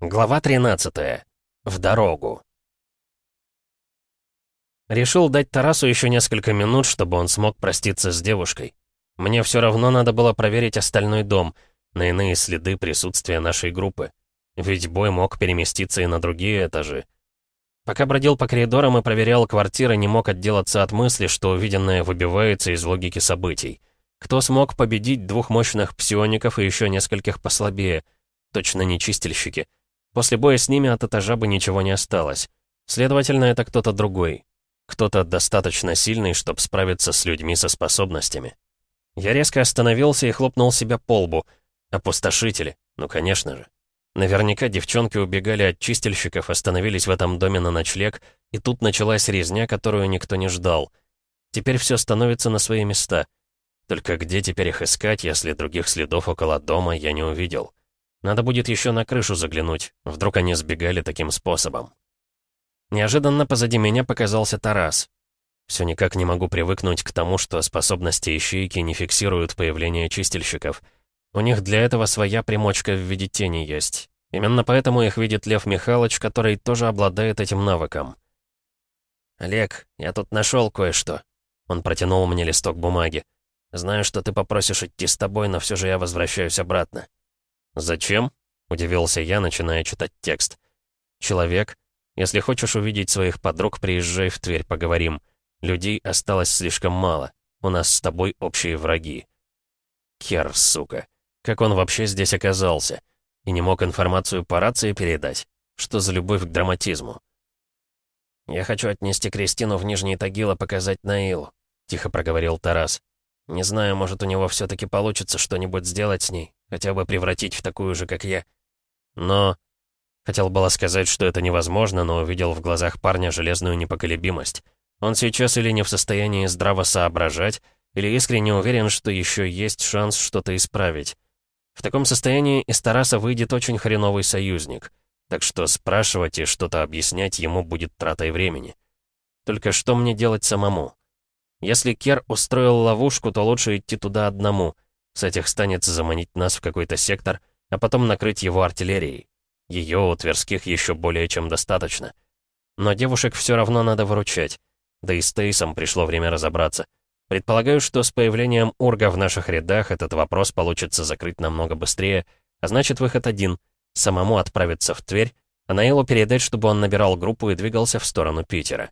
Глава 13. В дорогу. Решил дать Тарасу еще несколько минут, чтобы он смог проститься с девушкой. Мне все равно надо было проверить остальной дом, на иные следы присутствия нашей группы. Ведь бой мог переместиться и на другие этажи. Пока бродил по коридорам и проверял квартиры, не мог отделаться от мысли, что увиденное выбивается из логики событий. Кто смог победить двух мощных псиоников и еще нескольких послабее? Точно не чистильщики. После боя с ними от этажа бы ничего не осталось. Следовательно, это кто-то другой. Кто-то достаточно сильный, чтобы справиться с людьми со способностями. Я резко остановился и хлопнул себя по лбу. Опустошители. Ну, конечно же. Наверняка девчонки убегали от чистильщиков, остановились в этом доме на ночлег, и тут началась резня, которую никто не ждал. Теперь все становится на свои места. Только где теперь их искать, если других следов около дома я не увидел? Надо будет еще на крышу заглянуть. Вдруг они сбегали таким способом. Неожиданно позади меня показался Тарас. Все никак не могу привыкнуть к тому, что способности ищейки не фиксируют появление чистильщиков. У них для этого своя примочка в виде тени есть. Именно поэтому их видит Лев Михайлович, который тоже обладает этим навыком. «Олег, я тут нашел кое-что». Он протянул мне листок бумаги. «Знаю, что ты попросишь идти с тобой, но все же я возвращаюсь обратно». «Зачем?» — удивился я, начиная читать текст. «Человек, если хочешь увидеть своих подруг, приезжай в Тверь, поговорим. Людей осталось слишком мало. У нас с тобой общие враги». Кер, сука. Как он вообще здесь оказался? И не мог информацию по рации передать? Что за любовь к драматизму? «Я хочу отнести Кристину в Нижний Тагил показать Наилу», — тихо проговорил Тарас. «Не знаю, может, у него все таки получится что-нибудь сделать с ней. Хотя бы превратить в такую же, как я. Но... Хотел было сказать, что это невозможно, но увидел в глазах парня железную непоколебимость. Он сейчас или не в состоянии здраво соображать, или искренне уверен, что еще есть шанс что-то исправить. В таком состоянии из Тараса выйдет очень хреновый союзник. Так что спрашивать и что-то объяснять ему будет тратой времени. Только что мне делать самому? Если Кер устроил ловушку, то лучше идти туда одному — с этих станется заманить нас в какой-то сектор, а потом накрыть его артиллерией. Ее у Тверских еще более чем достаточно. Но девушек все равно надо выручать. Да и с Тейсом пришло время разобраться. Предполагаю, что с появлением Урга в наших рядах этот вопрос получится закрыть намного быстрее, а значит выход один — самому отправиться в Тверь, а Наилу передать, чтобы он набирал группу и двигался в сторону Питера.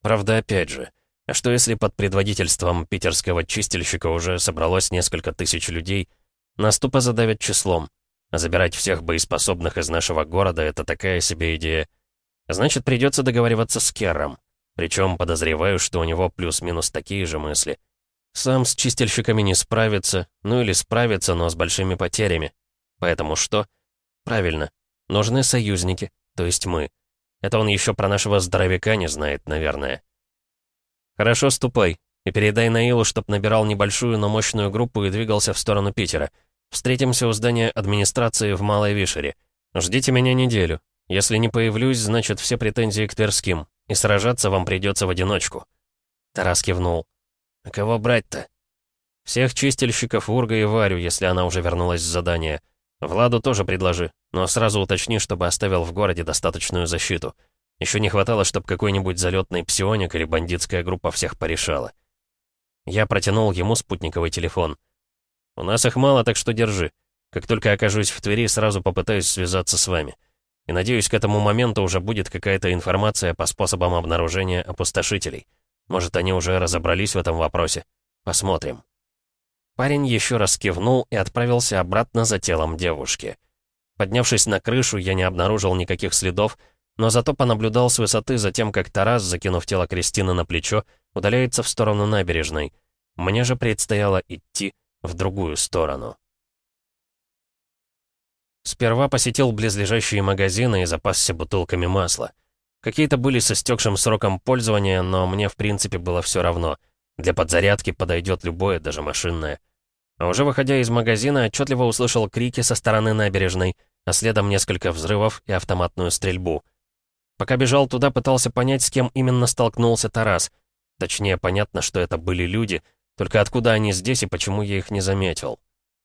Правда, опять же, а что если под предводительством питерского чистильщика уже собралось несколько тысяч людей? Нас тупо задавят числом. А забирать всех боеспособных из нашего города — это такая себе идея. Значит, придется договариваться с Керром. Причем подозреваю, что у него плюс-минус такие же мысли. Сам с чистильщиками не справится, ну или справится, но с большими потерями. Поэтому что? Правильно, нужны союзники, то есть мы. Это он еще про нашего здоровяка не знает, наверное. «Хорошо, ступай. И передай Наилу, чтоб набирал небольшую, но мощную группу и двигался в сторону Питера. Встретимся у здания администрации в Малой Вишере. Ждите меня неделю. Если не появлюсь, значит, все претензии к Тверским. И сражаться вам придется в одиночку». Тарас кивнул. «А кого брать-то?» «Всех чистильщиков Урга и Варю, если она уже вернулась с задания. Владу тоже предложи, но сразу уточни, чтобы оставил в городе достаточную защиту. Еще не хватало, чтобы какой-нибудь залетный псионик или бандитская группа всех порешала. Я протянул ему спутниковый телефон. «У нас их мало, так что держи. Как только окажусь в Твери, сразу попытаюсь связаться с вами. И надеюсь, к этому моменту уже будет какая-то информация по способам обнаружения опустошителей. Может, они уже разобрались в этом вопросе. Посмотрим». Парень еще раз кивнул и отправился обратно за телом девушки. Поднявшись на крышу, я не обнаружил никаких следов, но зато понаблюдал с высоты за тем, как Тарас, закинув тело Кристины на плечо, удаляется в сторону набережной. Мне же предстояло идти в другую сторону. Сперва посетил близлежащие магазины и запасся бутылками масла. Какие-то были с истекшим сроком пользования, но мне в принципе было все равно. Для подзарядки подойдет любое, даже машинное. А уже выходя из магазина, отчетливо услышал крики со стороны набережной, а следом несколько взрывов и автоматную стрельбу. Пока бежал туда, пытался понять, с кем именно столкнулся Тарас. Точнее, понятно, что это были люди, только откуда они здесь и почему я их не заметил.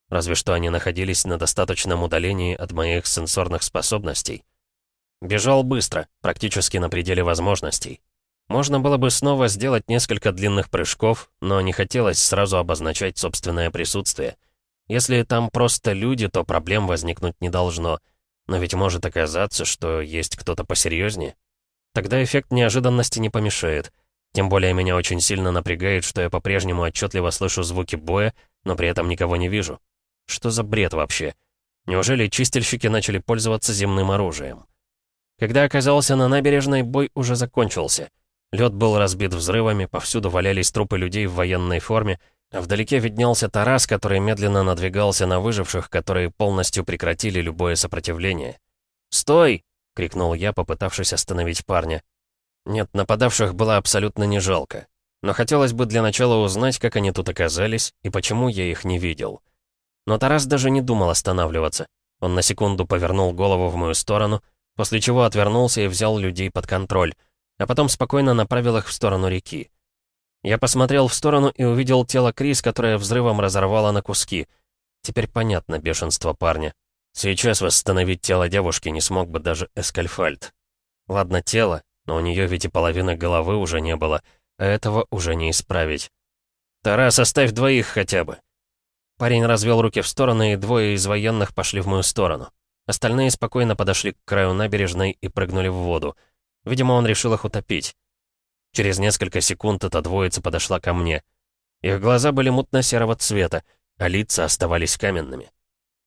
разве что они находились на достаточном удалении от моих сенсорных способностей. Бежал быстро, практически на пределе возможностей. Можно было бы снова сделать несколько длинных прыжков, но не хотелось сразу обозначать собственное присутствие. Если там просто люди, то проблем возникнуть не должно. Но ведь может оказаться, что есть кто-то посерьезнее. Тогда эффект неожиданности не помешает. Тем более меня очень сильно напрягает, что я по-прежнему отчетливо слышу звуки боя, но при этом никого не вижу. Что за бред вообще? Неужели чистильщики начали пользоваться земным оружием? Когда оказался на набережной, бой уже закончился. Лед был разбит взрывами, повсюду валялись трупы людей в военной форме, вдалеке виднелся Тарас, который медленно надвигался на выживших, которые полностью прекратили любое сопротивление. «Стой!» — крикнул я, попытавшись остановить парня. Нет, нападавших было абсолютно не жалко. Но хотелось бы для начала узнать, как они тут оказались и почему я их не видел. Но Тарас даже не думал останавливаться. Он на секунду повернул голову в мою сторону, после чего отвернулся и взял людей под контроль а потом спокойно направил их в сторону реки. Я посмотрел в сторону и увидел тело Крис, которое взрывом разорвало на куски. Теперь понятно бешенство парня. Сейчас восстановить тело девушки не смог бы даже Эскальфальд. Ладно, тело, но у нее ведь и половины головы уже не было, а этого уже не исправить. «Тарас, оставь двоих хотя бы!» Парень развел руки в стороны, и двое из военных пошли в мою сторону. Остальные спокойно подошли к краю набережной и прыгнули в воду. Видимо, он решил их утопить. Через несколько секунд эта двоица подошла ко мне. Их глаза были мутно-серого цвета, а лица оставались каменными.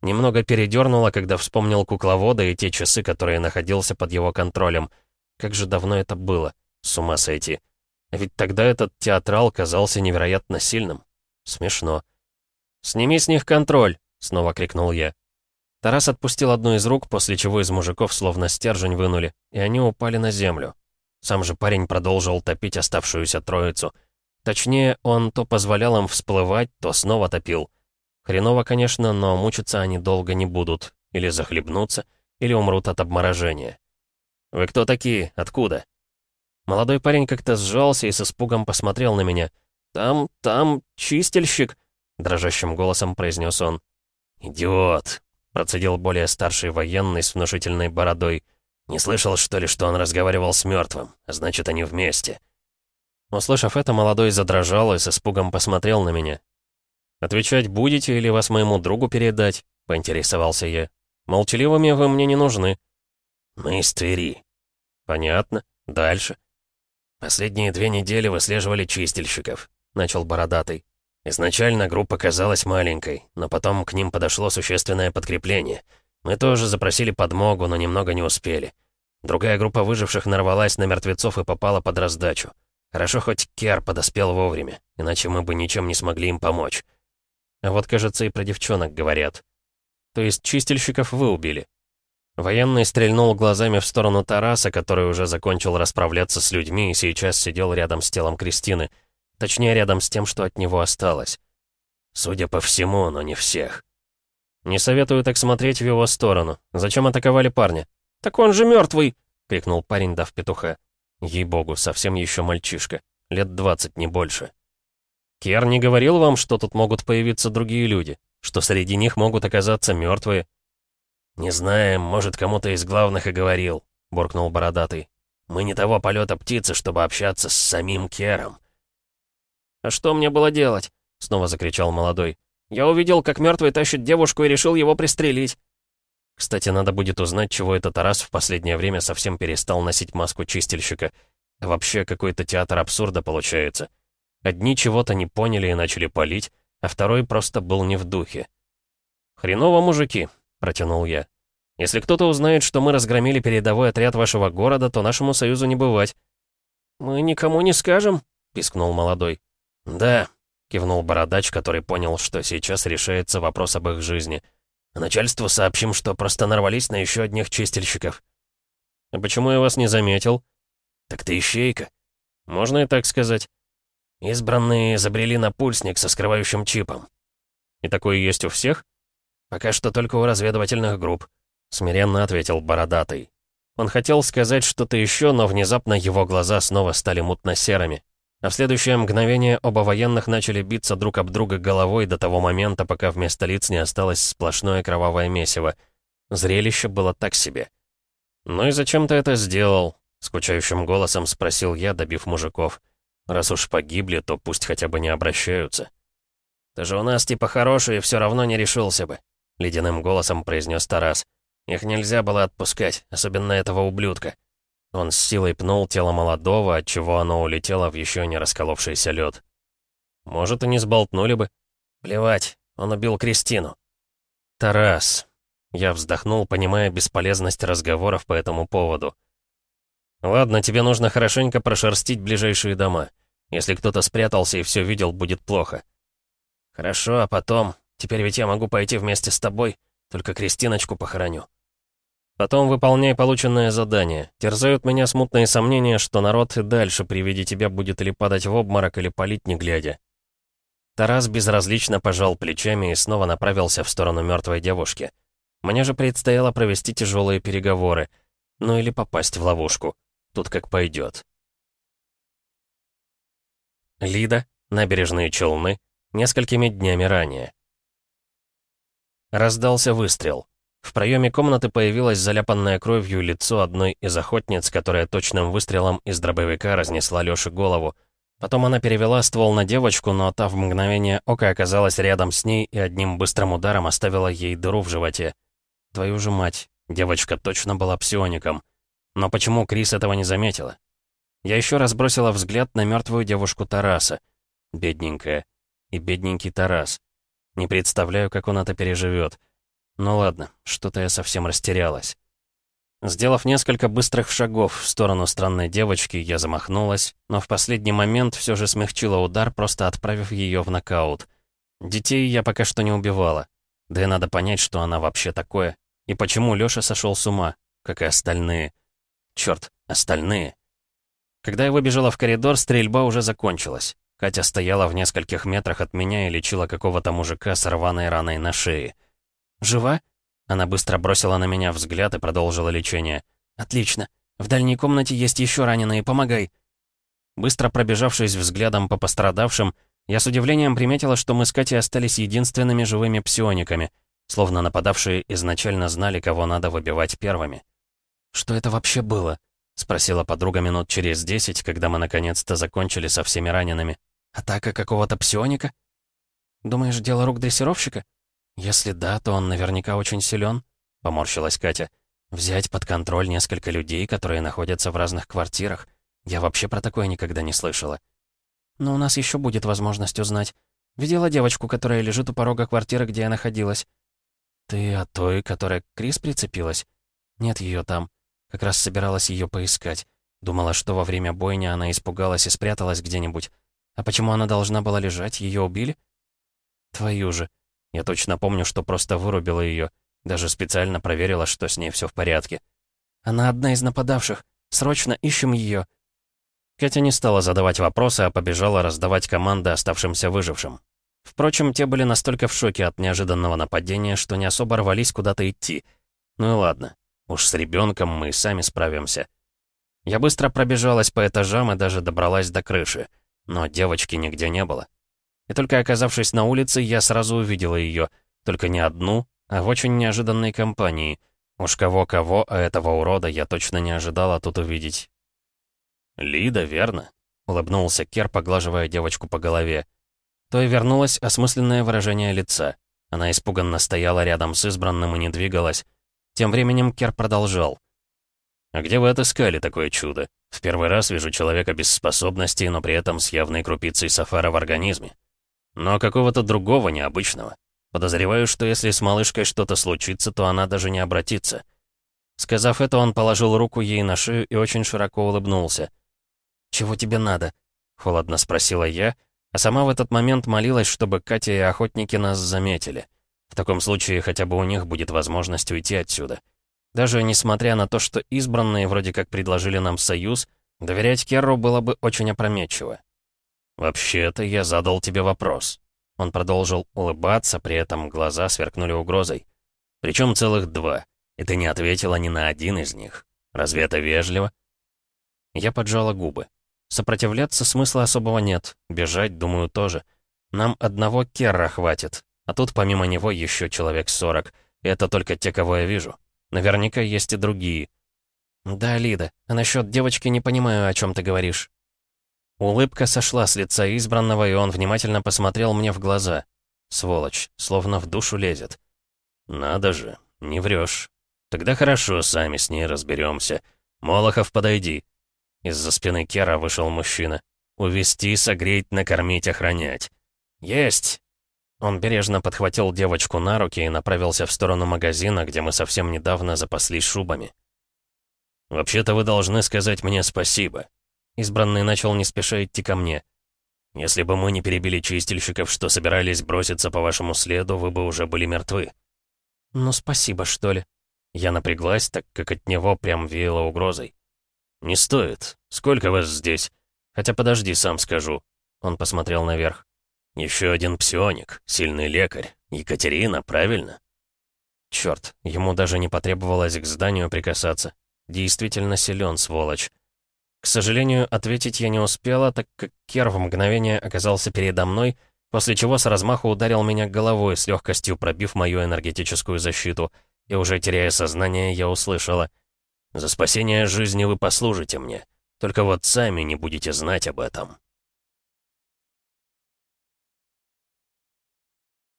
Немного передернуло, когда вспомнил кукловода и те часы, которые находился под его контролем. Как же давно это было, с ума сойти. А ведь тогда этот театрал казался невероятно сильным. Смешно. «Сними с них контроль!» — снова крикнул я. Тарас отпустил одну из рук, после чего из мужиков словно стержень вынули, и они упали на землю. Сам же парень продолжил топить оставшуюся троицу. Точнее, он то позволял им всплывать, то снова топил. Хреново, конечно, но мучиться они долго не будут. Или захлебнутся, или умрут от обморожения. «Вы кто такие? Откуда?» Молодой парень как-то сжался и с испугом посмотрел на меня. «Там, там, чистильщик», — дрожащим голосом произнес он. «Идиот!» Процедил более старший военный с внушительной бородой. «Не слышал, что ли, что он разговаривал с мертвым? Значит, они вместе». Услышав это, молодой задрожал и с испугом посмотрел на меня. «Отвечать будете или вас моему другу передать?» — поинтересовался я. «Молчаливыми вы мне не нужны». «Мы из Твери». «Понятно. Дальше». «Последние две недели выслеживали чистильщиков», — начал Бородатый. Изначально группа казалась маленькой, но потом к ним подошло существенное подкрепление. Мы тоже запросили подмогу, но немного не успели. Другая группа выживших нарвалась на мертвецов и попала под раздачу. Хорошо, хоть Кер подоспел вовремя, иначе мы бы ничем не смогли им помочь. А вот, кажется, и про девчонок говорят. То есть чистильщиков вы убили? Военный стрельнул глазами в сторону Тараса, который уже закончил расправляться с людьми и сейчас сидел рядом с телом Кристины — Точнее, рядом с тем, что от него осталось. Судя по всему, но не всех. «Не советую так смотреть в его сторону. Зачем атаковали парня?» «Так он же мертвый!» — крикнул парень, дав петуха. Ей-богу, совсем еще мальчишка. Лет двадцать, не больше. «Кер не говорил вам, что тут могут появиться другие люди? Что среди них могут оказаться мертвые?» «Не знаем, может, кому-то из главных и говорил», — буркнул Бородатый. «Мы не того полета птицы, чтобы общаться с самим Кером. «А что мне было делать?» — снова закричал молодой. «Я увидел, как мертвый тащит девушку и решил его пристрелить». Кстати, надо будет узнать, чего этот Тарас в последнее время совсем перестал носить маску чистильщика. вообще, какой-то театр абсурда получается. Одни чего-то не поняли и начали палить, а второй просто был не в духе. «Хреново, мужики», — протянул я. «Если кто-то узнает, что мы разгромили передовой отряд вашего города, то нашему союзу не бывать». «Мы никому не скажем», — пискнул молодой. «Да», — кивнул бородач, который понял, что сейчас решается вопрос об их жизни. «Начальству сообщим, что просто нарвались на еще одних чистильщиков». «А почему я вас не заметил?» «Так ты ищейка». «Можно и так сказать». «Избранные изобрели напульсник со скрывающим чипом». «И такое есть у всех?» «Пока что только у разведывательных групп», — смиренно ответил Бородатый. Он хотел сказать что-то еще, но внезапно его глаза снова стали мутно-серыми. А в следующее мгновение оба военных начали биться друг об друга головой до того момента, пока вместо лиц не осталось сплошное кровавое месиво. Зрелище было так себе. «Ну и зачем ты это сделал?» — скучающим голосом спросил я, добив мужиков. «Раз уж погибли, то пусть хотя бы не обращаются». «Ты же у нас типа хороший и все равно не решился бы», — ледяным голосом произнес Тарас. «Их нельзя было отпускать, особенно этого ублюдка». Он с силой пнул тело молодого, отчего оно улетело в еще не расколовшийся лед. «Может, и не сболтнули бы. Плевать, он убил Кристину». «Тарас». Я вздохнул, понимая бесполезность разговоров по этому поводу. «Ладно, тебе нужно хорошенько прошерстить ближайшие дома. Если кто-то спрятался и все видел, будет плохо». «Хорошо, а потом? Теперь ведь я могу пойти вместе с тобой, только Кристиночку похороню». Потом выполняй полученное задание. Терзают меня смутные сомнения, что народ и дальше при виде тебя будет или падать в обморок, или палить не глядя. Тарас безразлично пожал плечами и снова направился в сторону мертвой девушки. Мне же предстояло провести тяжелые переговоры. Ну или попасть в ловушку. Тут как пойдет. Лида, набережные Челны, несколькими днями ранее. Раздался выстрел. В проеме комнаты появилось заляпанное кровью лицо одной из охотниц, которая точным выстрелом из дробовика разнесла Лёше голову. Потом она перевела ствол на девочку, но та в мгновение ока оказалась рядом с ней и одним быстрым ударом оставила ей дыру в животе. Твою же мать, девочка точно была псиоником. Но почему Крис этого не заметила? Я еще раз бросила взгляд на мертвую девушку Тараса. Бедненькая. И бедненький Тарас. Не представляю, как он это переживет. Ну ладно, что-то я совсем растерялась. Сделав несколько быстрых шагов в сторону странной девочки, я замахнулась, но в последний момент все же смягчила удар, просто отправив ее в нокаут. Детей я пока что не убивала. Да и надо понять, что она вообще такое. И почему Лёша сошел с ума, как и остальные. Черт, остальные. Когда я выбежала в коридор, стрельба уже закончилась. Катя стояла в нескольких метрах от меня и лечила какого-то мужика с рваной раной на шее. «Жива?» Она быстро бросила на меня взгляд и продолжила лечение. «Отлично. В дальней комнате есть еще раненые, помогай». Быстро пробежавшись взглядом по пострадавшим, я с удивлением приметила, что мы с Катей остались единственными живыми псиониками, словно нападавшие изначально знали, кого надо выбивать первыми. «Что это вообще было?» — спросила подруга минут через десять, когда мы наконец-то закончили со всеми ранеными. «Атака какого-то псионика?» «Думаешь, дело рук дрессировщика?» «Если да, то он наверняка очень силен», — поморщилась Катя. «Взять под контроль несколько людей, которые находятся в разных квартирах. Я вообще про такое никогда не слышала». «Но у нас еще будет возможность узнать. Видела девочку, которая лежит у порога квартиры, где я находилась?» «Ты о той, которая к Крис прицепилась?» «Нет ее там. Как раз собиралась ее поискать. Думала, что во время бойни она испугалась и спряталась где-нибудь. А почему она должна была лежать? Ее убили?» «Твою же!» Я точно помню, что просто вырубила ее. Даже специально проверила, что с ней все в порядке. «Она одна из нападавших. Срочно ищем ее!» Катя не стала задавать вопросы, а побежала раздавать команды оставшимся выжившим. Впрочем, те были настолько в шоке от неожиданного нападения, что не особо рвались куда-то идти. Ну и ладно, уж с ребенком мы и сами справимся. Я быстро пробежалась по этажам и даже добралась до крыши, но девочки нигде не было. И только оказавшись на улице, я сразу увидела ее. Только не одну, а в очень неожиданной компании. Уж кого-кого, а этого урода я точно не ожидала тут увидеть. «Лида, верно?» — улыбнулся Кер, поглаживая девочку по голове. То и вернулось осмысленное выражение лица. Она испуганно стояла рядом с избранным и не двигалась. Тем временем Кер продолжал. «А где вы отыскали такое чудо? В первый раз вижу человека без способностей, но при этом с явной крупицей сафара в организме. Но какого-то другого, необычного. Подозреваю, что если с малышкой что-то случится, то она даже не обратится. Сказав это, он положил руку ей на шею и очень широко улыбнулся. «Чего тебе надо?» — холодно спросила я, а сама в этот момент молилась, чтобы Катя и охотники нас заметили. В таком случае хотя бы у них будет возможность уйти отсюда. Даже несмотря на то, что избранные вроде как предложили нам союз, доверять Керру было бы очень опрометчиво. «Вообще-то я задал тебе вопрос». Он продолжил улыбаться, при этом глаза сверкнули угрозой. Причем целых два, и ты не ответила ни на один из них. Разве это вежливо?» Я поджала губы. Сопротивляться смысла особого нет, бежать, думаю, тоже. Нам одного Керра хватит, а тут помимо него еще человек сорок. И это только те, кого я вижу. Наверняка есть и другие. Да, Лида, а насчет девочки не понимаю, о чем ты говоришь. Улыбка сошла с лица избранного, и он внимательно посмотрел мне в глаза. Сволочь, словно в душу лезет. «Надо же, не врешь. Тогда хорошо, сами с ней разберемся. Молохов, подойди». Из-за спины Кера вышел мужчина. «Увести, согреть, накормить, охранять». «Есть!» Он бережно подхватил девочку на руки и направился в сторону магазина, где мы совсем недавно запаслись шубами. «Вообще-то вы должны сказать мне спасибо». Избранный начал не спеша идти ко мне. «Если бы мы не перебили чистильщиков, что собирались броситься по вашему следу, вы бы уже были мертвы». «Ну, спасибо, что ли?» Я напряглась, так как от него прям веяло угрозой. «Не стоит. Сколько вас здесь? Хотя подожди, сам скажу». Он посмотрел наверх. Еще один псионик, сильный лекарь. Екатерина, правильно? Черт, ему даже не потребовалось к зданию прикасаться. Действительно силен, сволочь. К сожалению, ответить я не успела, так как Кер в мгновение оказался передо мной, после чего с размаху ударил меня головой, с легкостью пробив мою энергетическую защиту, и уже теряя сознание, я услышала. «За спасение жизни вы послужите мне, только вот сами не будете знать об этом».